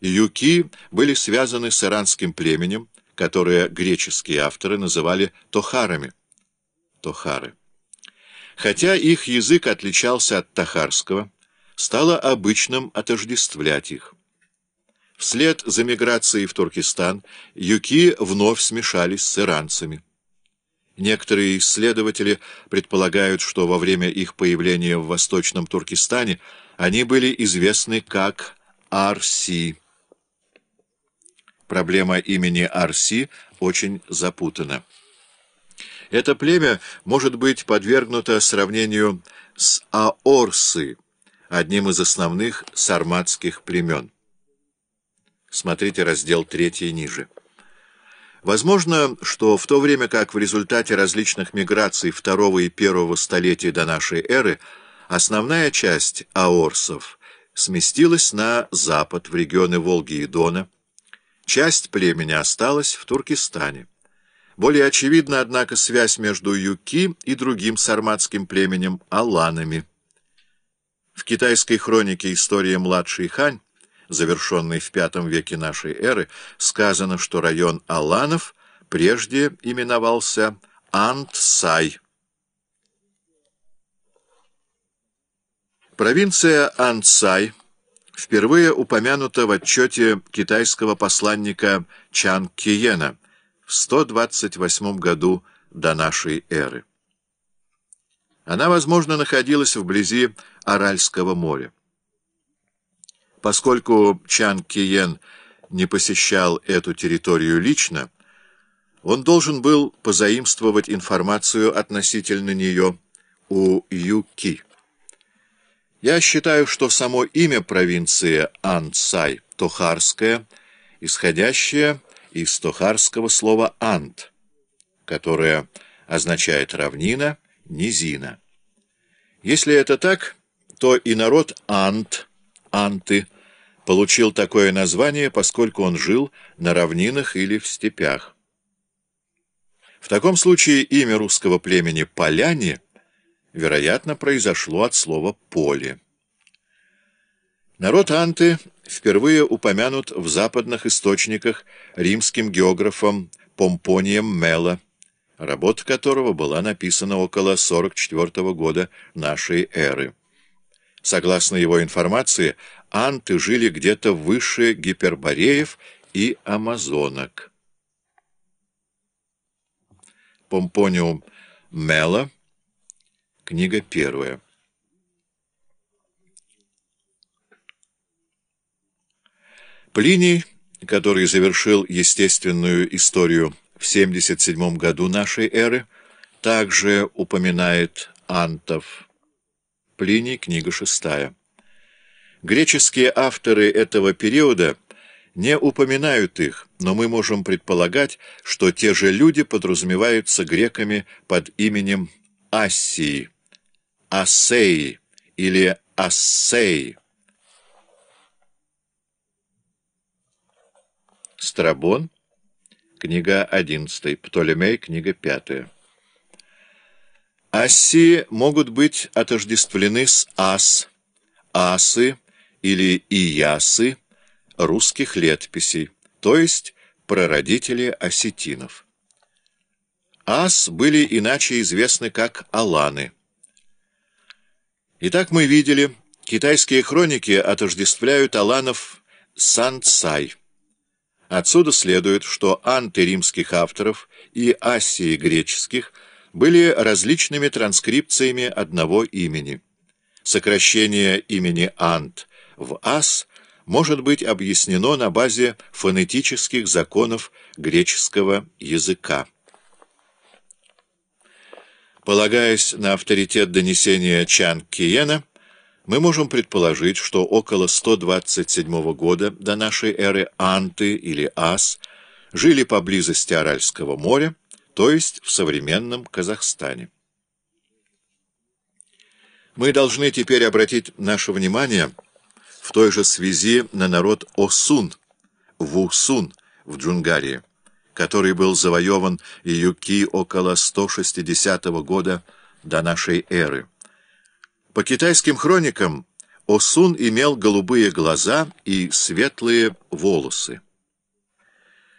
Юки были связаны с иранским племенем, которое греческие авторы называли тохарами. Тохары. Хотя их язык отличался от тахарского, стало обычным отождествлять их. Вслед за миграцией в Туркестан юки вновь смешались с иранцами. Некоторые исследователи предполагают, что во время их появления в Восточном Туркестане они были известны как Арси. Проблема имени Арси очень запутана. Это племя может быть подвергнуто сравнению с Аорсы, одним из основных сарматских племен. Смотрите раздел 3 ниже. Возможно, что в то время как в результате различных миграций второго и первого столетий до нашей эры основная часть аорсов сместилась на запад, в регионы Волги и Дона, часть племени осталась в Туркестане. Более очевидна, однако, связь между Юки и другим сарматским племенем – аланами. В китайской хронике «История младшей Хань» завершенной в V веке нашей эры, сказано, что район Аланов прежде именовался Антсай. Провинция Антсай впервые упомянута в отчете китайского посланника Чан Киена в 128 году до нашей эры. Она, возможно, находилась вблизи Аральского моря. Поскольку Чан Киен не посещал эту территорию лично, он должен был позаимствовать информацию относительно нее у Юки. Я считаю, что само имя провинции Ансай, Тохарская, исходящее из тохарского слова «ант», которое означает «равнина», «низина». Если это так, то и народ Ант – Анты, получил такое название, поскольку он жил на равнинах или в степях. В таком случае имя русского племени «поляне» вероятно, произошло от слова «поле». Народ Анты впервые упомянут в западных источниках римским географом Помпонием Мела, работа которого была написана около 44 года нашей эры. Согласно его информации, анты жили где-то выше гипербореев и амазонок. Помпониум Мела, книга первая. Плиний, который завершил естественную историю в 77 году нашей эры, также упоминает антов. Плиний, книга шестая. Греческие авторы этого периода не упоминают их, но мы можем предполагать, что те же люди подразумеваются греками под именем Ассии, Ассеи или Ассеи. Страбон, книга 11, Птолемей, книга 5. Ассии могут быть отождествлены с ас, асы или иясы русских летописей, то есть прародители осетинов. Ас были иначе известны как аланы. Итак, мы видели, китайские хроники отождествляют аланов с Анцай. Отсюда следует, что анты римских авторов и ассии греческих – были различными транскрипциями одного имени. Сокращение имени Ант в Ас может быть объяснено на базе фонетических законов греческого языка. Полагаясь на авторитет донесения Чан Киена, мы можем предположить, что около 127 года до нашей эры анты или ас жили поблизости Аральского моря, то есть в современном Казахстане. Мы должны теперь обратить наше внимание в той же связи на народ Осун, Вусун в Джунгарии, который был завоеван Юки около 160 года до нашей эры. По китайским хроникам Осун имел голубые глаза и светлые волосы.